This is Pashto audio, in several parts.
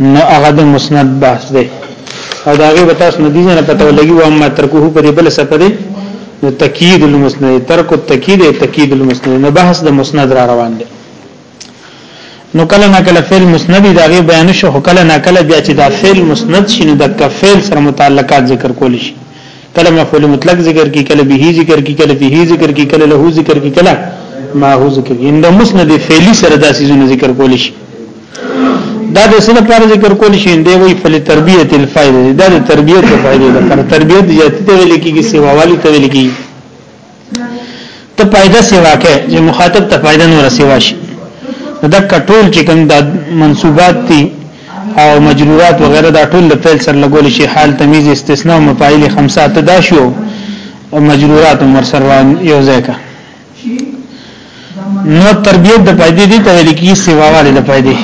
نو هغه د مسند بحث دی او دا غي تاسو نه دي نه پته ولګي و اما ترکوه په دې بل څه په دې نو تکید المسند ترک التکید تکید المسند نو بحث د مسند را روان دی نو کله نه کله فعل مسند دا غي بیان شو کله نه کله بیا چې دا فعل مسند شینو د کفعل سره متعلقات ذکر کول شي کله مفعول مطلق ذکر کی کله به ذکر کی کله فيه ذکر کی کله له ذکر کی کله ما هو ذکر کی اند مسند فعلی سره داسې زونه ذکر کول شي دا د سره پر ذکر کول شي دی وی فل تربیت الفائده دا د تربیت فائده ده پر تربیت یاتی ته ویل کیږي سیوا والی ته ویل کیږي ته فائدہ سیوا کې چې مخاطب ته فائدہ نور سیوا شي دا کټول چې کوم د منسوبات دي او مجرورات وغیرہ دا ټول د فعل سره لګول شي حال تمیز استثناء او مفاعل خمسه ته دا شو او مجرورات مر سره یو ځای کا نو تربیت د فائدې دي ته لیکي سیوا والے د فائدې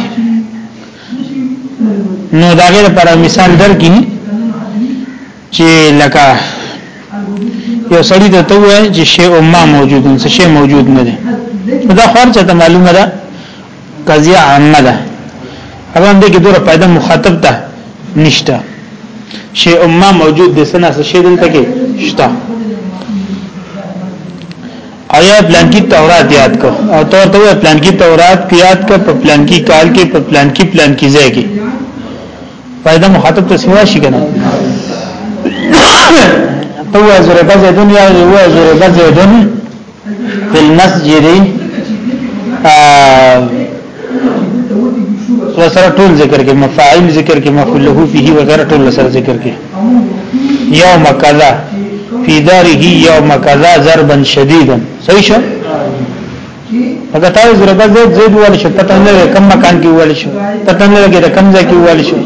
نو داګه لپاره مثال درکې چې لکه یو سړی ته ته وایي چې شی او ما موجود نه شی موجود نه دی دا خرچه ته معلومه ده قضیه عامه ده هغه هم دې کې ډېر پیدا مخاطب ده نشته شی او ما موجود دي سنا څه شی دلته کې شته آیا پلان کی تورات یاد کو او تور ته پلان کی تورات یاد کو په پلان کی کال کې په پلان کی پلان کی ځای کې فائدہ مخاطب ته سوا شي کنه تو ضرب زیدون یا هو ضرب زیدون فی المسجد وسره ټول ذکر کې مفاعل ذکر کې مفعول له فيه وغيرها ټول سره ذکر کې یوم کذا فی داره یوم کذا ضربا شدیدا صحیح شو اګه تاسو ضربه زید زید ول شي پته نه لګي کوم مکان کې ول شي پته نه لګي د کوم ځای کې ول شي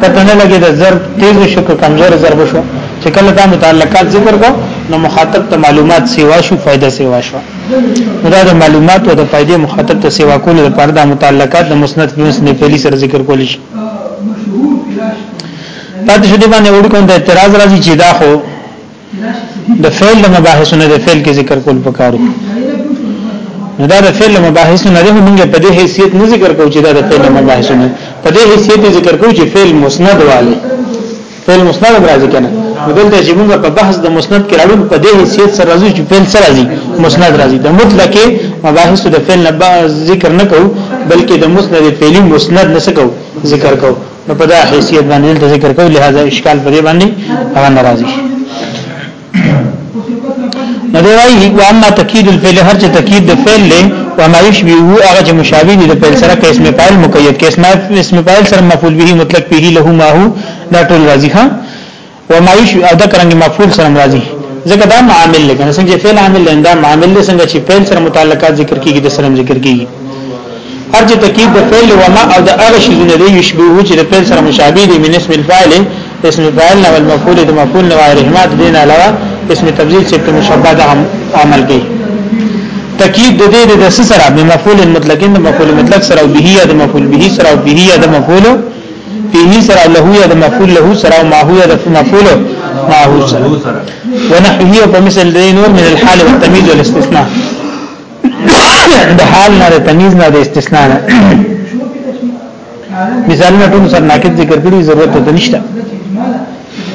پته نه لګي د ضرب تیز شو که کمزور ضرب شو چې کله دا متعلقات ذکر کو نو مخاطب ته معلومات سیوا شو فائدہ سیوا شو دا د معلومات او د فائدې مخاطب ته سیوا کول د پرده متعلقات د مسند په مسند پهلی سره ذکر کول شي پاتې شو دی باندې وړو کوم د اعتراض راځي چې دا خو د فعل د مباحثو نه د فعل کې ذکر کول پکارو نو دا د فعل مباحثو نه له موږ په دې حیثیت نه ذکر کوو چې دا د فعل مباحثو نه په دې حیثیت ذکر کوو چې فعل مسند والے فعل مسند راځي کنه دلته چې موږ په بحث د مسند کې راوړو په دې حیثیت سره راځي چې فعل سره راځي مسند راځي د مطلق مباحث د فعل نه ذکر نه کوو بلکې د مسند فعلی مسند نه سکو ذکر کوو نو په دا حیثیت باندې ذکر کوي لہذا اشکال په دې باندې هغه ناراضي شي نو دی وايي و اما تکید الفعل هر چې تکید د فعل له و ما یشبه هغه چې مشابه دي د فعل سره کې اسم فاعل مقید کې اسم اسم فاعل سره مفعول به مطلق به له ما هو دا ټول راځي ها و ما یشوی او دا کرنګ مفعول سره راځي ځکه دا معامل لګن څنګه فعل عامل لګن دا معامل څنګه چې فعل سره متعلقات ذکر کیږي د سره ذکر کیږي هر چې تکید د فعل و ما او د هغه شی نه دی یشبهه چې د فعل سره مشابه دی من اسم الفاعل اسم الفاعل او المفعول د مفعول نه غیرهما د دین علاوه اسم تبذیر چې په مشابه د عمل کوي تکید د دې د سره د مفعول مطلق د مفعول مطلق سره او به یا د مفعول به سره او به یا د مفعول فيه سره له یا د مفعول له سره او ما هو د مفعول ما هو سره ونحوه په مثل د نور من الحال والتمييز والاستثناء د حال نه د تمیز نه د استثناء نه مثالونه ټول سره ناقض ذکر کړی ضرورت ته نشته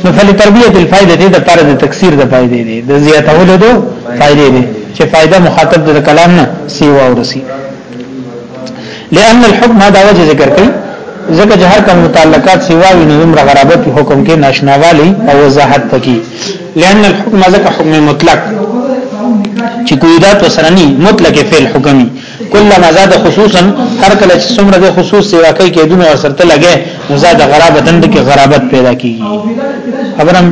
نو فل تربیه الفائده دې د پر د تکثیر د فائدې دې د زیاتولو دو فائدې دې چې فائدہ مخاطب د کلام نه سیوا ورسی لأن الحكم دا وجه ذکر کړي ځکه چې هر کوم متعلقات سیواوی نو عمر غرابت حکم کې ناشناوالی او وضاحت پکې لأن الحكم ځکه حکم مطلق چې قیدات وسرنی مطلق فعل حکمی کله زاد خصوصا هر کله چې څومره د خصوص سیوا کوي کې دونه ورسره لګي نو زاد غرابت اند کې غرابت پیدا کیږي خبرم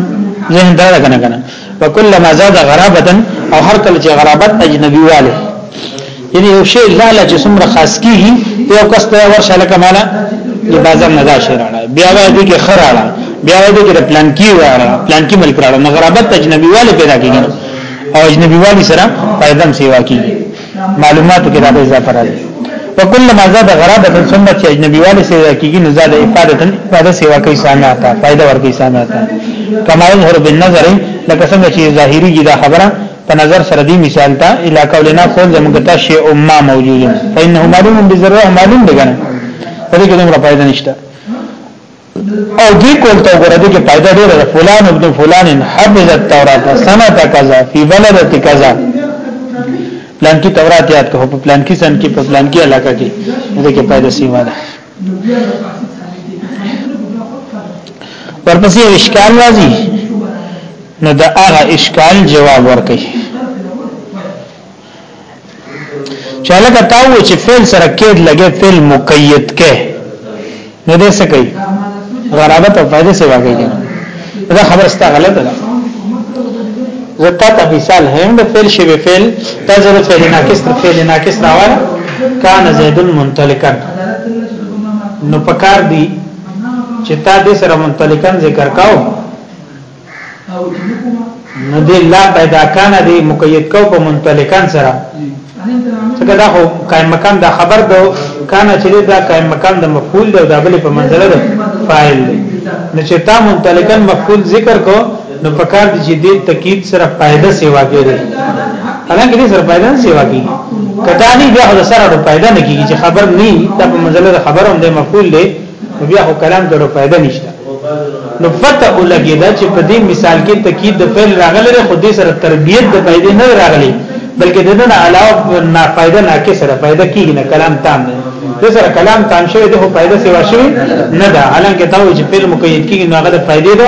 ذهن دا کنه کنه وکلما زاد غرابه او هر کله چې غرابت اجنبي والي یعنی یو شی لاله چې څومره خاص کیږي یو کس ته ورشه لکه مالا د بازار نه دا شی راړه بیا وایي کې خراړه بیا وایي کې پلان کی راړه پلان کی ملک راړه غرابت اجنبي والي پیدا کیږي او اجنبي والي سره پیدا سیوا کیږي معلوماتو کې راځي اضافه راځي وکله ما زاد غرابه ثم چې اجنبي والي سره کېږي نو زاد افاده افاده سیوا کوي سامع تا فائدہ ورکوي سامع تا کما یظهر بالنظر لکه څنګه چې ظاهري دا خبره په نظر سره دی مثال ته الا قولنا قول زموږ ته شی او ما موجود فإنه معلوم بذره معلوم دی کنه په دې کې دومره فائدہ نشته او دې کول ته وګوره دې کې پیدا ډیره ده فلان ابن فلان حفظ التوراۃ سنه کذا فی بلدت کذا پلان کې تورات یاد کو په پلان کې سن کې په پلان کې علاقہ کې دې کې پیدا سیما ده ورپسې اشکال راځي نو دا هغه اشکال جواب ورکړي چې لکه تاو چې فعل سره کېد لګي فعل مقید کې نه دې څه کوي غرابت او فائدې سره کوي دا خبره ستا غلطه ده زتا ته مثال هم د فعل شی به فعل تزر فعل ناقص تر فعل ناقص راوړ کان زید منطلقا نو پکار دی چې تا دې سره منطلقا ذکر کاو نو دې لا پیدا کان دې مقید کو په منطلقان سره څنګه دا خو قائم مقام دا خبر دو کان چې دا قائم مقام د مفعول دی دا بل په منزله ده فاعل دی نو چې تا منطلقان مفعول ذکر کو نو پکار دي چې دې تکید سره فائدہ سیوا کېږي حالانکه دې سره فائدہ سیوا کېږي کدا نه بیا د سره فائدہ نه کېږي چې خبر نه دا په منزله خبر هم د مفعول دی نو بیا خو کلام ته فائدہ نشته نو پته ولګی دا چې په دې مثال کې تکید د فعل راغلی دی خو دې سره تربیت د فائدې نه راغلی بلکې د نه علاوه نه فائدہ نه کې سره فائدہ کیږي نه کلام تام نه د سره کلام تام شوی د فائدہ سیوا شوی نه ده حالانکه دا چې فعل مقید کیږي نو هغه د فائدې ده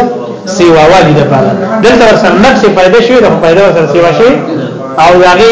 سیوا والی ده پاره دلته سره نفس فائدہ شوی د فائدہ سره سیوا شوی او هغه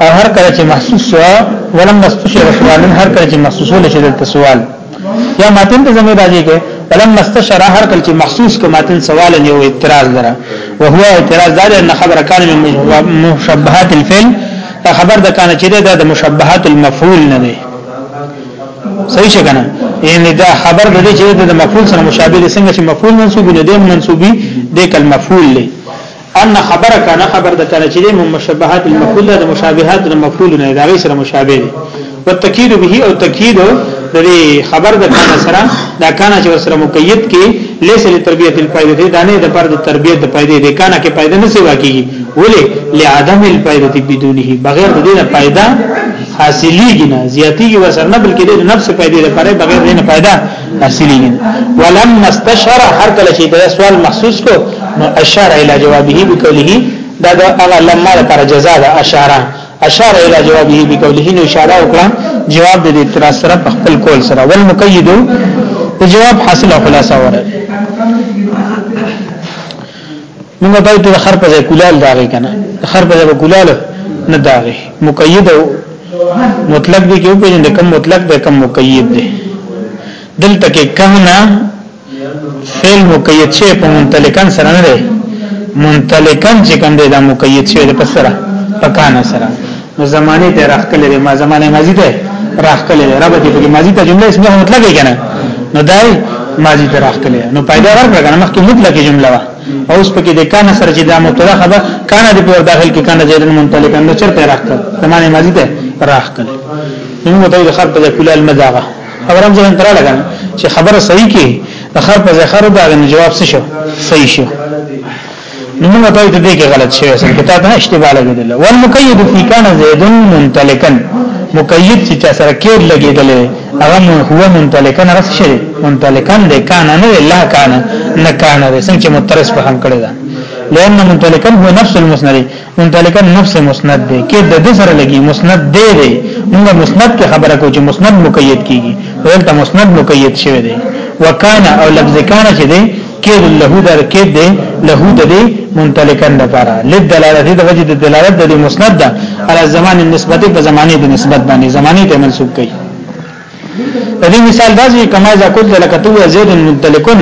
او هر کله چې محسوس شو ولم مستشعر سوال هر کله چې محسوس ول شي دلته سوال یا ماتن ته زمي راځي کې ولم مستشعر هر کله چې محسوس کو ماتن سوال نه او اعتراض لره وهو اعتراض دار ان خبره کان من مشبهات الفعل دا خبر د کان چې دا د مشبهات المفعول نه دی صحیح څنګه یعنی دا خبر د دې چې د مفعول سره مشابه دي څنګه چې مفعول منسوب نه دی منسوبي د کلمه مفعول دی ان خبره کنه خبر د کنه چې د مشبهات بالمفعول د مشابهات د مفعول نه دا غي سره مشابه دي وتکید به او تکید د خبر د کنه سره دا کنه چې سره مقید کې لیس لتربیه الفائده دا نه د پر د تربیه د فائده د کنه کې فائده نه سیوا کیږي ولې لعدم الفائده بدونه بغیر د دې نه فائده حاصلېږي نه زیاتېږي وسره نه بلکې د نفس فائده لپاره بغیر د نه فائده حاصلېږي ولم مستشعر هر کله چې دا سوال محسوس کو نو اشار اله جوابه بقوله دا د هغه لمه لپاره جزاء ده اشاره اشار اله جوابه بقوله نو اشاره وکړه جواب د اعتراض سره په خپل کول سره ول مقید جواب حاصله خلاصه وره موږ به د خر په ځای کولال داغي کنه خر په ځای کولال نه داغي مقید او مطلق دی کې په دې کم مطلق دی کم مقید دی دلته کې کهنا فعل مقید شي په منتلکان سره نه دی منتلکان چې کوم دی دا مقید شي د پسره پکانه سره نو زمانه ته راخکلې ده ما زمانه ماضی ده راخکلې ده رب دې په ماضی ته جمله اسمه مطلب یې کنه نو دای ماضی ته راخکلې نو پیدا ورکړه کنه مخکې مطلق جمله وا او اوس پکې د کان سره چې دا مبتدا خبر کان دې په داخل کې کان زیدن منطلق نو چرته راخکل زمانه ماضی ته راخکل نو موږ ته خر په کله المزاغه خبرم ځان تر لګا چې خبره صحیح کې د خر په ځخر دا جواب څه شو صحیح شو نو موږ ته ته دې کې غلط شوی اصل کې تا ته اشتباه لګیدل ول مقید فی کان زید منتلکن مقید چې چا سره کې لګیدل هغه هو منتلکن رس شي منتلکن دې کان نه لا کان نه کان دې څنګه چې مترس په هم کړی دا لئن منتلکن هو نفس المسند منطلقا نفس مسند دی کې د د سره لګي مسند دی دی موږ مسند کې خبره کو چې مسند مقید کیږي ولته مسند مقید شوی دی وکانا او لفظ کانا چې دی کې له در کې دی له د دی منطلقا د پاره لید دلالت د وجه د دلالت د مسند ده على زمان النسبت په زمانه د نسبت باندې زمانه ته منسوب کوي د دې مثال دا چې کما ذکر لکتو زید منطلقا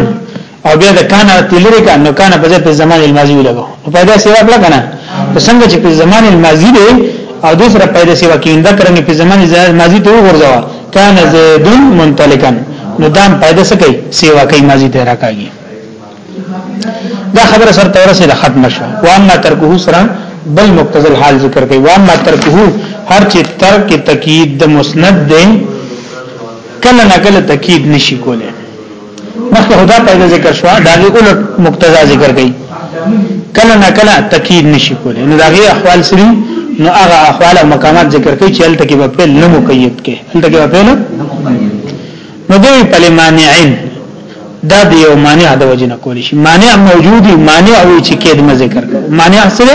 او بیا د کان تلری کا نو کان په ځای په زمان الماضی لګو نو پیدا سیوا کړه کنه څنګه چې په زمان الماضی دی او د سره پیدا سیوا کینده کرنی په زمان الماضی ته ورځوا کان زید منطلقا نو دام پیدا سکی سیوا کوي ماضی ته راکاږي دا خبره سره تور سره ختم شو واما ترکه سره بل مقتضل حال ذکر کوي واما ترکه هر چې ترک تکید د مسند دی کله نه کله تکید نشي کوله مخکې خدا قاعده ذکر شو دا غي اول مقتضا ذکر کړي کله نه کله تکید نشي کولی نو دا غي احوال سری نو هغه احوال او مقامات ذکر کړي چې هلته کې په پیل نه مقید کې هلته کې په پیل نو دوی په مانعين دا د یو مانع د وجنه کولی شي مانع موجودی مانع او چې کېد ما ذکر کړ مانع سره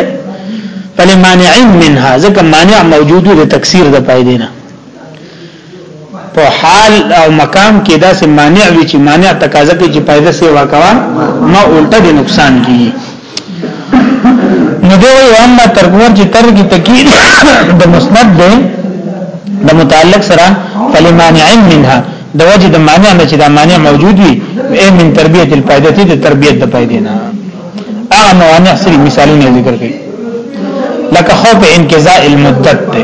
په مانعين منها ځکه مانع موجودو د تکثیر د پایدې نه په حال او مقام کې دا سه مانع وی چې مانع تقاضا کوي چې فائدہ سیوا کوا ما الټه د نقصان کیږي نو دوی واما ترګور چې تر کې تکید د مسند ده د متعلق سره فلمانع منها د وجه د مانع نه چې دا مانع موجود وي اي من تربيه الفائده دي د تربيت د فائدې نه هغه موانع سری مثالونه ذکر کړي لکه خوف انقضاء المدت ده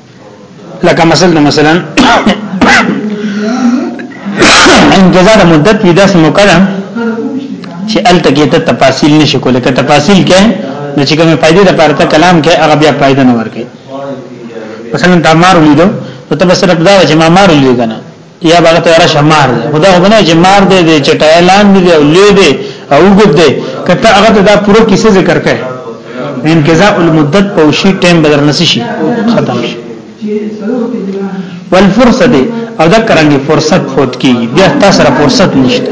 لکه مثلا مثلا انتظار مدت وی داس مکرا چې ال تکي ته تفاصیل نشي کول که تفاصیل کې نو چې کومه فائدې د پاره ته کلام کې هغه بیا فائدہ نه ورکي مثلا تمار ولیدو نو ته بس رب دا چې ما مار ولیدو کنه یا هغه ته راشه مار دی خدا خو نه چې مار دی دی چې ټایلان دی او لوی دی او وګد دی کته هغه ته دا پوره کیسه ذکر کړي انقضاء المدت په شی ټیم بدر نسی شي ختم شي والفرصه دی او دا کرانګي فرصت فوت کیږي بیا تاسو را فرصت نشته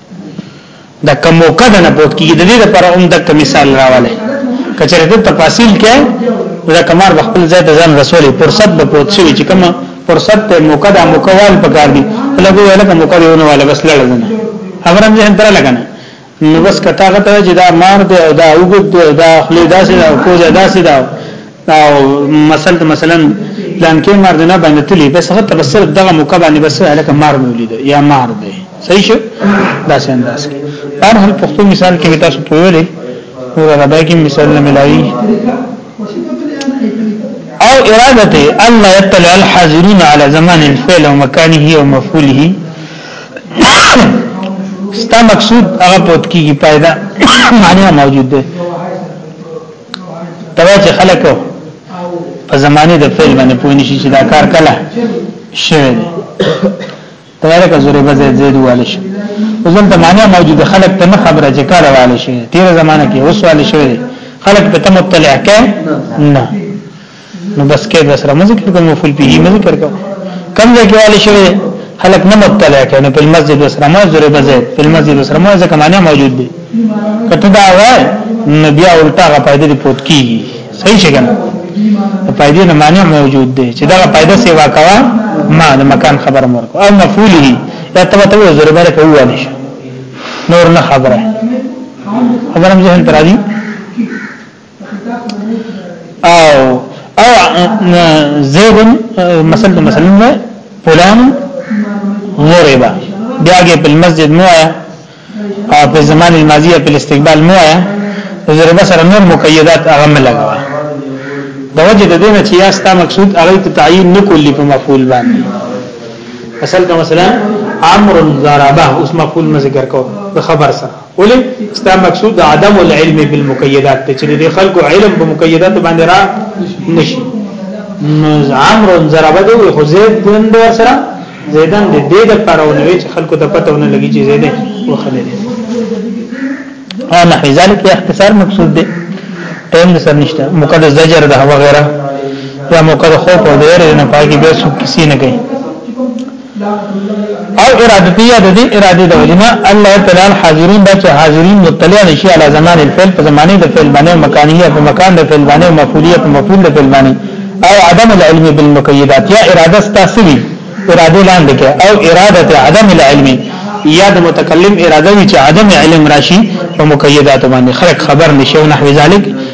د کوم موقع نه پوت کیږي د دې لپاره هم د مثال راواله کچره د تفاصیل کې دا کمار خپل ځای ته ځان رسولي فرصت به پوت شي چې کومه فرصت ته موقع د مکوال پکار دي لګو ولا کوم موقع دیونه ولا بس لړل نه خبره مې هم تر لګنه نو بس کته غته چې دا مار دی او دا وګد دا خلی داسې دا کوزه داسې دا او مثلا مثلا پلان کې مار نه باندې تلی بس هغه بس صرف دغه موقع باندې بس هلکه مار مولید یا مار دی صحیح شو دا څنګه انداز کې هر هر پښتو مثال کې تاسو په ویلې او ربای کې مثال نه ملایي او اراده الله يطلع الحاضرون على زمان الفعل ومكانه ومفعوله ستا مقصود هغه پوت کیږي پیدا معنی موجود ده تواجه خلکو په زمانه د فعل باندې پوه نشي چې دا کار کله شوی دی تیاره کا زوره به زید زید والی شي وزن ته معنی موجود خلک ته نه خبره چې کار والی شي تیر زمانه کې اوس والی شوی خلک په تم مطلع کې نه نو بس کې بس را مزه کې کوم مفعول به مزه کړ کو کم ځای کې والی شوی خلق نه مبتلا کړي نو په مسجد وسره ما زره بځه په مسجد وسره ما ځکه معنی موجود دی کته دا وای نو بیا الټا غا پیدا دی پوت کیږي صحیح څنګه پیدا نه معنی موجود دی چې دا پیدا سیوا کوا ما د مکان خبر مور کو او مفعول دی یا ته ته زره بره کوه نشه نور نه خبره خبرم ذهن ترازی او او زید مثلا مثلا فلان ضرب بیاګه په مسجد مو آیا او په زمان الماضی په استقبال مو آیا ضرب سره نور مقیدات هغه ملګا د وجه د دینه چې یا ستا مقصود هغه ته تعین نکولی په مفعول باندې مثلا مثلا عمرو ضربه اوس مفعول مذکر کو د خبر سره ولې ستا مقصود د عدم العلم بالمقیدات ته چې د خلکو علم په مقیدات باندې را نشي نو عمرو ضربه دی خو زید دین دی سره زیدان دې دې د پرونه چې خلکو ته پته ونه لګي چې زیدې وخلې دي او نه ځکه اختصار مقصود دی ټیم سر نشته مقدس زجر ده وغیرہ یا مقدس خوف او دیر نه پاګي به څوک کسی نه کوي او ارادتیه د دې اراده د علما الله تعالی حاضرین دا چې حاضرین مطلع نشي علی زمان الفعل په زمانه د فعل باندې مکانیه په مکان د فعل باندې مفعولیه په مفعول د فعل باندې او عدم العلم بالمقیدات یا اراده ستاسوی اراده لاندې کې او اراده عدم العلم یا د متکلم اراده وی چې عدم علم راشي په مقیدات باندې خلق خبر نشي او نحو ذلک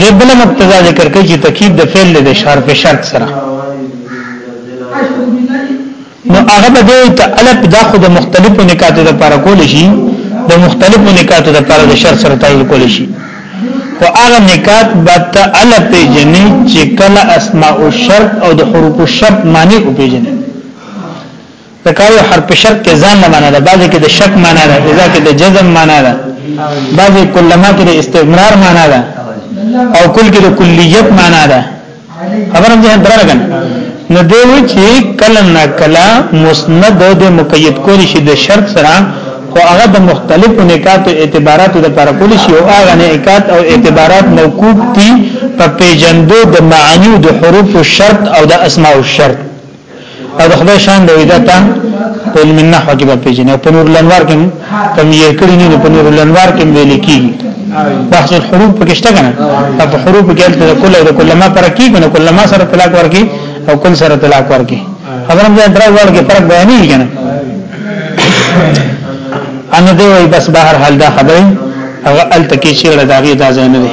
د بل مقتضا ذکر کوي چې تکیب د فعل د شهر په شرط سره نو هغه به د الف د خو د مختلفو نکاتو لپاره کول شي د مختلفو نکاتو لپاره د شرط سره تعین کول شي او هغه نکات به ت الف پیجنې چې کله اسماء الشرط او د حروف الشرط معنی او پیجنې ځکه یو حرف شک کې ځان نه معنا ده بعضی کې د شک معنا ده اذا کې د جزم معنا ده بعضی کلمه کې د استمرار معنا ده او کل کې د کلیت معنا ده خبرم ځه درګن نو دی و چې کله نا کله مسند د مقید کول شي د شرط سره خو هغه د مختلفو نکات او اعتباراتو د پر کول شي او هغه نکات او اعتبارات موقوف دي په پیجندو د معانی او د حروف او شرط او د اسماء او شرط او د خدای شان دی دا ته په علم النحو کې به پیژنې په نور الانوار کې کوم یې کړی نه په نور الانوار کې ویل کیږي بحث الحروف پکې شته کنه په حروف کې د کله د کله ما پر کې کنه کله ما سره طلاق ورکی او کل سره طلاق ورکی خبرم ځای درو ور کې فرق بیانې کنه ان دوی بس بهر حال دا خبره هغه ال تکي چې رداغي دا ځای نه دی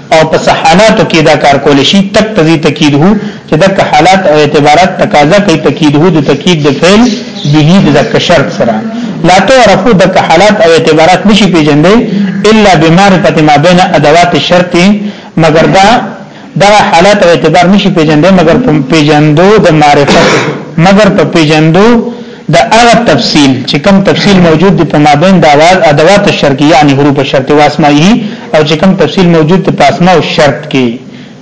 او په څه حالاتو کې دا کار کول شي تک تزي تکید هو چې دک حالات او اعتبارات تقاضا کوي تکید هو د تکید د فعل به د دک شرط سره لا تعرف دک حالات او اعتبارات نشي پیژندل الا بمعرفه ما بین ادوات الشرط مگر دا دا حالات او اعتبار نشي پیژندل مگر په پیژندو د معرفت مگر په پیژندو دا هغه تفصیل چې کم تفصیل موجود دی په مابین د اواز ادوات الشرط یعنی حروف الشرط واسمائه او چې کم تفصیل موجود دی په اسماء الشرط کې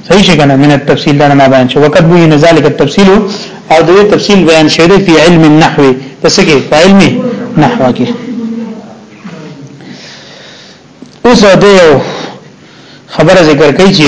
صحیح شګنه من التفصیل دا ما بیان شو وقت به نزالک التفصیل او د تفصیل بیان شوی دی په علم النحو تسګه په علم نحو کې اوس د خبره ذکر کوي چې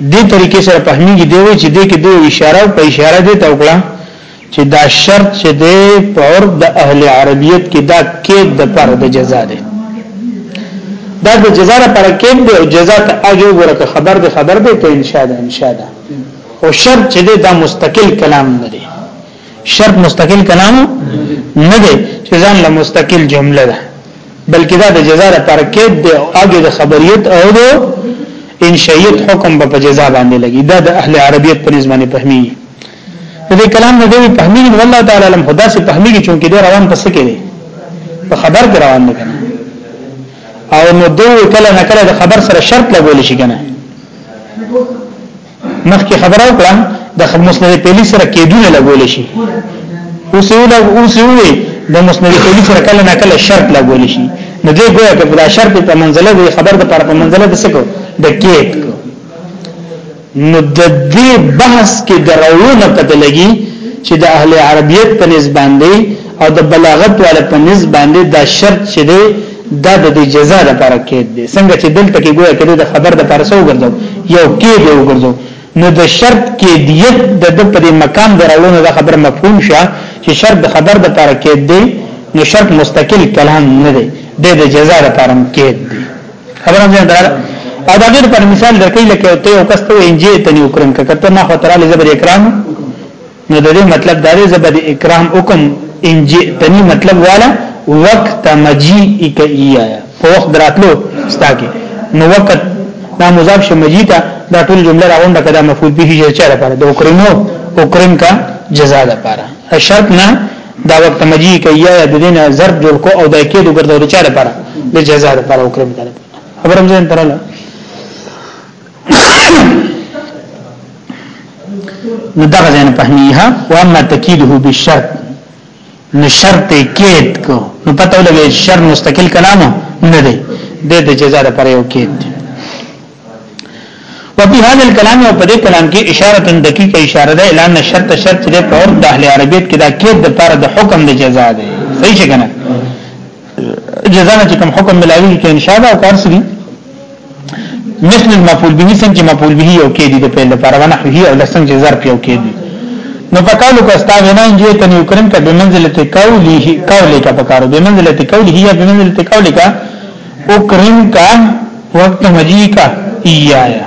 دې طریقې سره فهميږي دی وی چې دې کې دوی اشاره په اشاره دې ته وکړه چې دا شرط چې دې په عرب د اهل عربیت کې دا کې د پر د جزا ده دا د جزا لپاره کې دی او جزا ته اجو ورکه خبر دې خبر دې ته ان شاء الله ان شاء الله او شرط چې دې دا مستقل کلام نه دی شرط مستقل کلام نه دی چې ځان له مستقل جمله ده بلکې دا د جزاء لپاره کې د اګه د خبریت او د انشائیت حکم په جزاء باندې لګي دا د اهل عربیت په نسبت فهمي د دې کلام نه دی فهمي والله تعالی علم خدا سي فهمي چې چونکې دا روان پس کې دی په خبر کې روان نه کنه او نو دوی کله نه کله د خبر سره شرط لګول شي کنه مخکې خبره وکړه د مسند پیلی سره کېدونه لګول شي اوس یو لګ اوس یو د مسند پیلی سره کله نه کله شرط لګول شي نو دې ګویا کې دا شرط په منزله دی خبر د پر په منزله د سکو د کېک نو د دې بحث کې درونه پته لګي چې د اهل عربیت په نسبت باندې او د بلاغت والا په نسبت باندې دا شرط چې دی دا د دې جزاء لپاره قید دی څنګه چې دلته کې ګویا کړي د خبر د لپاره سو ګرځو یو قید یو ګرځو نو د شرط قیدیت د د پر مقام درولونو د خبر مفهوم شه چې شرط د خبر د لپاره قید دی نو شرط مستقل کلام نه دی د د جزاء لپاره قید دی خبره مې درا او دا غیر پر مثال درکې لکه ته یو کس ته انجه ته نیو کرم کته ما خطر علی زبر اکرام نو د دې مطلب دا دی زبد اکرام حکم ان جئتنی مطلب والا وقت مجیئک ایایا په وخت دراتلو ستا کې نو وقت دا مضاف شه مجیتا دا ټول جمله راونده کدا مفعول به یې چاره پر د اکرمو اکرم کا جزاء ده پر شرط نه دا وقت مجی کیا د دین ضرب جوړ کو او دا کې د ګرځول چاره پر د جزاء ده پر اکرم کړه خبرم زين تراله نو دغه ځین په هنیه و اما تکیده بالشرط نو شرط کېد کو نو پته ولګي شر مستقل کلام نه دی د د جزاء لپاره یو کېد و په هاذ الكلام او په دې کلام کې اشاره دقیقه اشاره ده اعلان شرط شرط دې په اور د اهل عربیت کې دا کېد د لپاره د حکم د جزاء دی صحیح څنګه جزا نه کوم حکم ملاوي کې انشاء الله کار سری مثل المفعول به څنګه مفعول به یو کې دي د په لپاره ونحو هي او لسن چې ظرف یو کې دي نو پکالو کا ستا وینا انجه ته نیو کرن کا بمنزله قوله قوله کا پکارو بمنزله قوله یا بمنزله قوله کا او کرن کا وقت مجی کا ایایا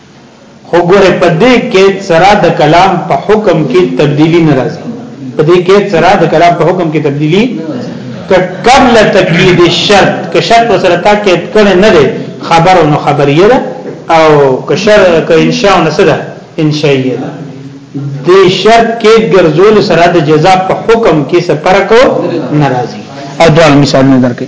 خو ګوره په دې کې سره د کلام په حکم کې تبدیلی ناراضي په دې کې سره د کلام په حکم کې تبدیلی ک قبل تقید الشرط ک شرط سره تاکید کړي نه دي خبر او خبریه ده او ک شر ک انشاء نه سره انشائیه ده د شرط کې ګرځول سره د جزاء په حکم کې سفر کو ناراضي او دوه مثال نه درکې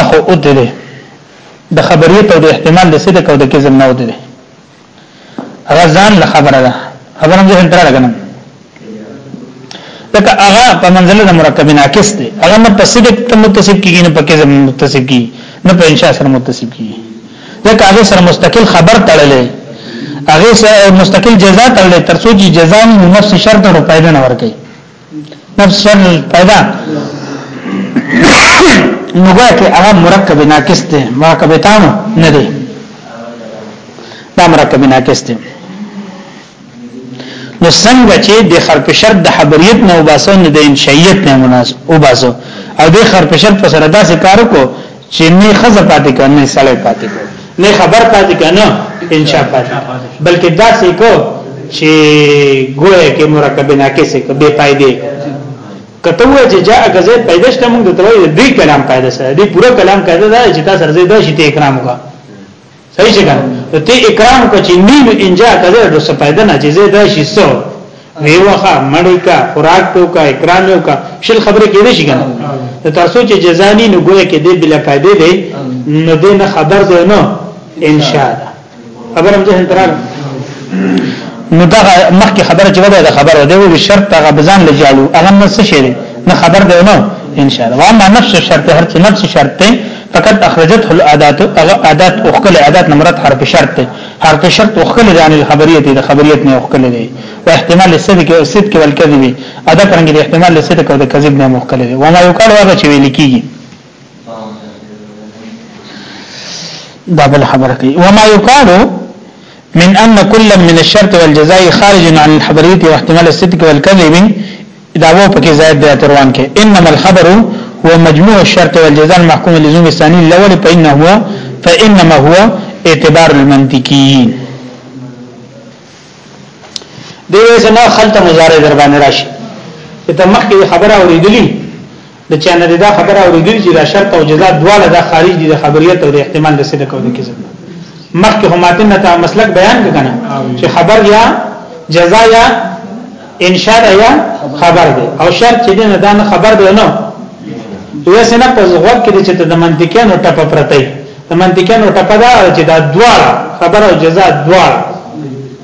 اخو ادله د خبریت او د احتمال د صدق او د کذب نه ودله هغه ځان له خبره ده خبره مې ذهن تر لګنم لکه هغه په منزله د مرکب ناقص دی هغه نه په صدق ته متصف کیږي نه په کذب متصف کیږي نه په انشاء سره متصف کیږي لکه هغه سره مستقل خبر تړلې هغه سره مستقل جزاء تړلې ترڅو چې جزاء نو نفس شرط او پیدا نه ورکړي نفس پیدا نو ګویا کې هغه مرکب ناقص دی مرکب تام نه دی دا مرکب ناقص دی نو څنګه چې د خرپشر د حبریت نه وباسو نه د انشئیت نه مناسب وباسو او د خرپشر په سره داسې کار وکړو چې نه خزه پاتې کړ نه سړی پاتې کړ نه خبر پاتې کړ نه انشاء پاتې بلکې دا سې کو چې ګویا کې مرکب ناقص کې بے فائدې کته و چې جاء غزه پیدا شته موږ ته وایي دې کلام پیدا سره دې پوره کلام کړه دا چې تاسو رضای دا شي ته اکرام وکړه صحیح څنګه نو ته اکرام کو چې نیم انجا کده د سپایده نه چې زیاده شي سو ویوخه مړی کا خوراک تو کا اکرام یو کا شل خبره کېږي شي کنه ته تاسو چې جزانی نو ګویا کې دې بلا فائدې دی نو دې نه خبر دی نو ان شاء الله خبرم ځه انترال نو دا مخکې خبره چې ودا خبره دی وی شرط هغه بزان لجالو هغه نه څه شي نه خبر دی نو ان شاء الله واما نفس شرط هر څه نفس شرط فقط اخرجته العادات هغه عادت او خپل عادت نه مراد حرف شرط دی حرف شرط او خپل ځان خبريت د خبريت نه خپل دی او احتمال صدق او صدق او الكذب ادا پرنګ د احتمال صدق او د کذب نه خپل دی و ما یو کار هغه چې ویل کیږي دا بل خبره کوي و ما یو کار من ان كل من الشرط والجزاء خارج عن الحبريه واحتمال الصدق والكذب دا وو پکې زائد دی تروان کې انما الخبر هو مجموع الشرط والجزاء المحكوم لزوم الثاني الاول فانه هو فانما هو اعتبار المنطقي دی ویسه نه خلط مضارع در باندې راشي ته مخکې خبره اوریدلی د چا نه دی دا خبره اوریدل چې دا شرط او جزاء دواړه د خارج دي د خبریت او د احتمال د صدق او د کذب مخکې هم ماتنه ته مسلک بیان کړه چې خبر یا جزاء یا انشاء یا خبر دی او شرط چې نه دا نه خبر دی نو یو سنه په زغوب کې چې د منطقيانو ټپ پرته د منطقيانو ټپ دا چې دا دواړه خبر او جزاء دواړه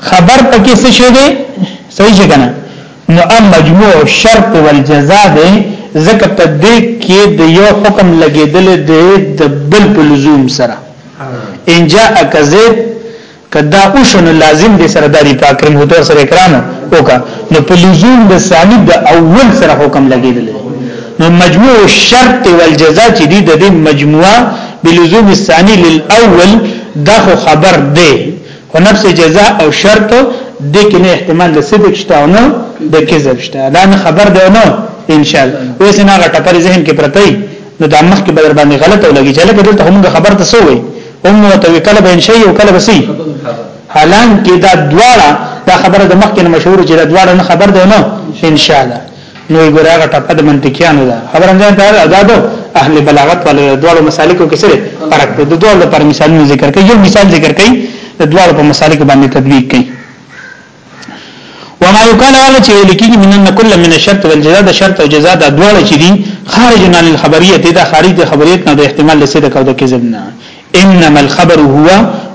خبر پکې څه شي دی صحیح شي کنه نو ام مجموع شرط والجزاء دی ځکه په دې کې د یو حکم لګیدل دی د بل په لزوم سره ان جاء کذب کدا اوشن لازم دي سره داري پاکرم هو تور سره کرام وکا نو په لزوم د ثاني د اول سره حکم لګیدل نو مجموع الشرط والجزاء چې دي د دې مجموعه بلزوم الثاني للاول دا خبر دی خو نفس جزاء او شرط د کې نه احتمال د صدق شته او نه د کذب شته دا نه خبر دی نو ان شاء الله اوس نه غټه پر ذهن کې پرته نو د مخ کې بدر باندې غلط ولګي چې لکه دلته هم خبر ته سوې هم ته وکړه به ان شاء الله وکړه بسې حالان کې دا دواړه دا خبره د مخ کې مشهور چې دا دواړه نه خبر دی نو ان شاء الله نو یې ګوره هغه ټپه د منطقيانو ده خبره نه ده دا ده اهل بلاغت ول دوه مسالکو کې سره فرق دی د دوه لپاره مثالونه ذکر کوي یو مثال ذکر کوي د دوه په مسالکو باندې تطبیق کوي وما يقال هغه چې لیکي من ان كل من الشرط والجزاء د شرط او جزاء د دوه چې دي خارج عن الخبريه دا خارج د خبريت نه د احتمال لسه د کو د کذب نه انما الخبر هو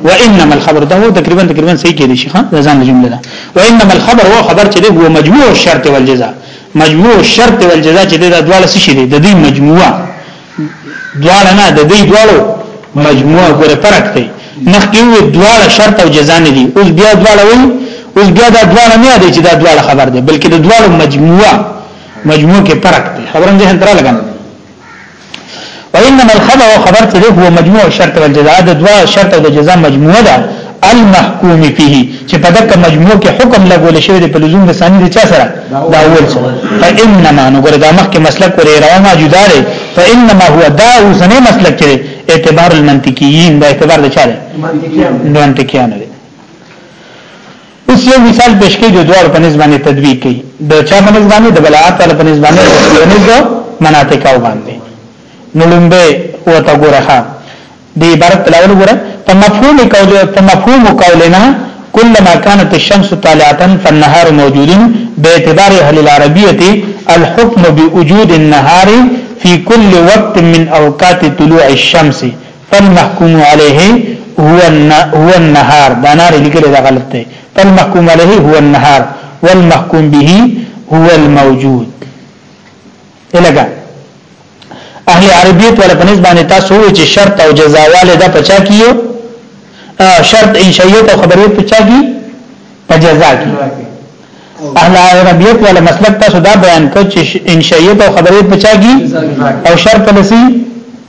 وانما الخبر ده هو تقریبا تقریبا صحیح کې دي شي ها ځان جمله ده وانما الخبر هو خبر چې ده هو مجموع الشرط والجزاء مجموع الشرط والجزاء چې ده دواله څه شي ده دې مجموعه دواله نه ده دې دوالو مجموعه ګره فرق دی مخکې وي دواله شرط او جزاء نه دي اوس بیا دواله وي اوس بیا دا دواله نه دي چې دا دواله خبر ده بلکې د دوالو مجموعه مجموعه کې فرق دی خبرم ذهن تر لګنه وانما الخبر خبر چې هو مجموع شرط او جزاء د دوا شرط او د جزاء مجموعه ده المحکوم فيه چې په دغه مجموع کې حکم لګول شوی دی په لزوم د ثاني د چا سره دا اول سره فانما نو ګره دا مخکې مسلک ورې روانه جدا دی فانما هو دا اوسنه مسلک کې اعتبار المنطقيين دا اعتبار د چا دی منطقيان دی اوس یو مثال پیش کړي د دوړ په نسبت باندې تطبیق کړي د چا په نسبت باندې د بلاغت ولا په نسبت باندې د نسبت مناطق او باندې نو لومبه وته ګورخه د عبارت تلاول ګوره په مفهوم قول په مفهوم قولنا كلما كانت الشمس طالعه فالنهار موجود باعتبار اهل العربيه الحكم بوجود النهار في كل وقت من اوقات طلوع الشمس فالمحکوم علیه هو هو النهار دا نار لیکل دا غلط دی فالمحکوم علیه هو النهار والمحکوم به هو الموجود الګا اهل عربیت ولا په نسبت باندې تاسو وی چې شرط او جزاء والے دا پچا کیو شرط انشائیت او خبریت پچا کی په جزاء کی اهل عربیت ولا مسلک تاسو دا بیان کړ چې انشائیت او خبریت پچا کی او شرط لسی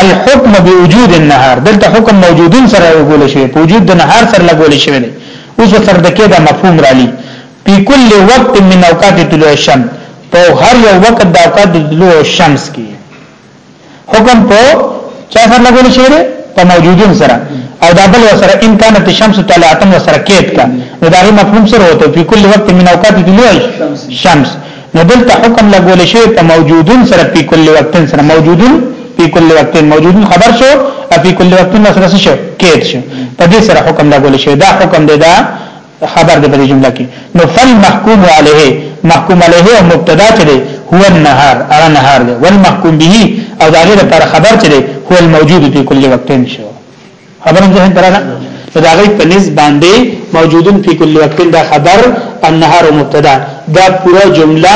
الحكم بوجود النهار دلته حکم موجودن سره لګول شوی په وجود د نهار سره لګول شوی دی اوس سره د کې دا مفهوم را لې په کل وقت من اوقات طلوع الشمس په هر یو وخت د اوقات د طلوع الشمس کې حکم په چا سره لګول شوی دی په موجودن سره او دا بل سره ان كانت الشمس طالعه سره کېد کا نو دا مفهوم سره وته په کل وقت من اوقات طلوع الشمس نو دلته حکم لګول شوی په موجودون سره په کل وقتن سره موجودون په کل وقتن موجودون خبر شو او په کل وقتن سره څه شو کېد شو په دې سره حکم لګول شوی دا حکم دی دا خبر دی په دې جمله کې نو فل محکوم علیه محکوم علیه او مبتدا چې دی هو النهار هغه نهار دی والمحکوم به او دا غیر پر خبر چې دی هو الموجود په کل وقتن شو خبر هم ذهن تراله نو دا غي په نس باندې موجودن په کل وقت دا خبر النهار مبتدا دا پورا جمله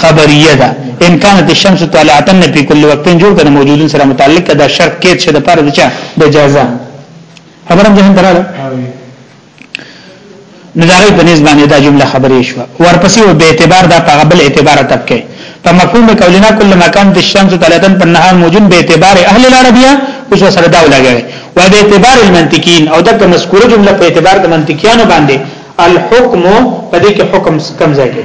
خبریه ده ان كانت الشمس طالعه في كل وقت جوړ کنه موجودن سره متعلق دا شرط کې چې د پاره د چا د جزاء خبرم ذهن دراله نو دا غي په نسبانه دا جمله خبرې شو ورپسې او به اعتبار دا په قبل اعتبار تبکه په مفهوم قولنا کل مکان د شمس طلعتن پر نهار موجود به اعتبار اهل العربیه اوس سره دا ولګي و به اعتبار المنطقین او دغه مذکوره جمله په اعتبار د منطقيانو باندې الحكم په دې کې حکم کم ځای کې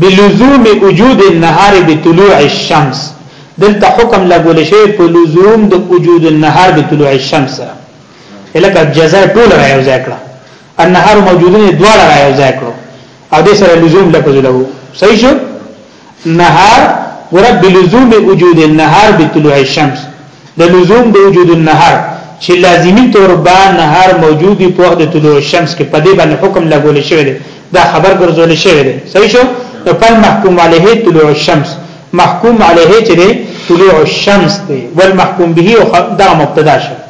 بلزوم وجود النهار بطلوع الشمس دلته حکم لګول شوی په لزوم د وجود النهار بطلوع الشمس سره الکه جزاء ټول را یو ځای کړه النهار موجودین دواړه را یو ځای کړو او دې سره لزوم لفظ له صحیح شو نهار ورب بلزوم وجود النهار بطلوع الشمس د لزوم د وجود النهار چې لازمی طور به نهار موجودی په وخت طلوع الشمس کې په دې باندې حکم لګول شوی دی دا خبر ګرځول شوی دی صحیح شو نو فل محکوم علیه طلوع الشمس محکوم علیه چې طلوع الشمس دی والمحکوم به دا مبتدا شو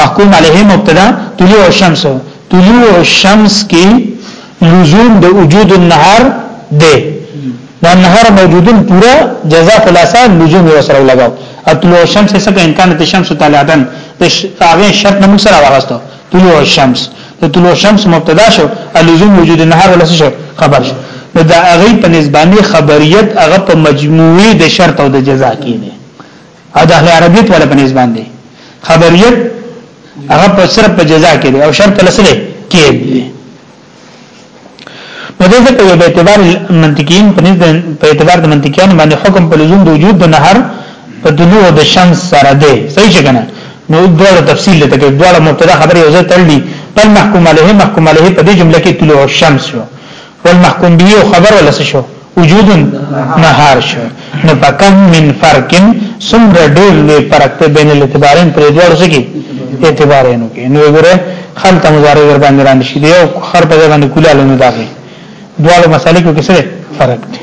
محکوم علیه مبتدا طلوع الشمس طلوع الشمس کی لزوم د وجود النهار ده دا نهار موجودن پورا جزاء خلاصه لزوم یو سره لگاو اطلوع الشمس څخه ان كانت الشمس طالعتن د هغه شرط نه موږ سره واغستو طلوع الشمس د طلوع الشمس مبتدا شو لزوم وجود النهار ولا شو خبر شو نو دا هغه په نسبانه خبریت هغه په مجموعي د شرط او د جزاء کې او د اهل عربیت ولا په نسبت باندې خبریت هغه په صرف په جزاء کې دی او شرط لسله کې دی نو دغه په اعتبار منطقین په نسبت په اعتبار د منطقیان باندې حکم په لزوم د وجود د نهر په دلو د شمس سره دی صحیح څنګه نو دواړه تفصیل ته کې دواړه مبتدا خبره یو ځای تړلې پر محکوم علیه محکوم علیه په دې جمله کې طلوع الشمس شو والمحکوم به او خبر ولا څه شو وجود نهار شو نو پکم من فرق سمر ډیر لوی فرق ته بین الاعتبارین پر دوړ سکی اعتبارینو کې نو ګره خلط مضارع ور باندې ران شي دی او خر په باندې کولاله نه داږي دواړو مسالې کې څه فرق دی